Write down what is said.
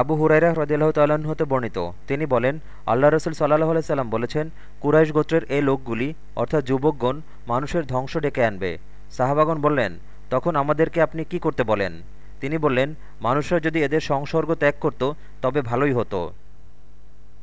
আবু হুরাইরা হ্রদিল্লাহ তাল্লাহ্ন হতে বর্ণিত। তিনি বলেন, আল্লাহ রসুল সাল্লাহ সাল্লাম বলেছেন, কুরাইশ গোত্রের এই লোকগুলি, অর্থাৎ যুবকগণ, মানুষের ধ্বংস ডেকে আনবে। সাহাবাগন বললেন, তখন আমাদেরকে আপনি কি করতে বলেন? তিনি বললেন, মানুষরা যদি এদের সংসর্গ ত্যাগ করত, তবে ভালোই হতো।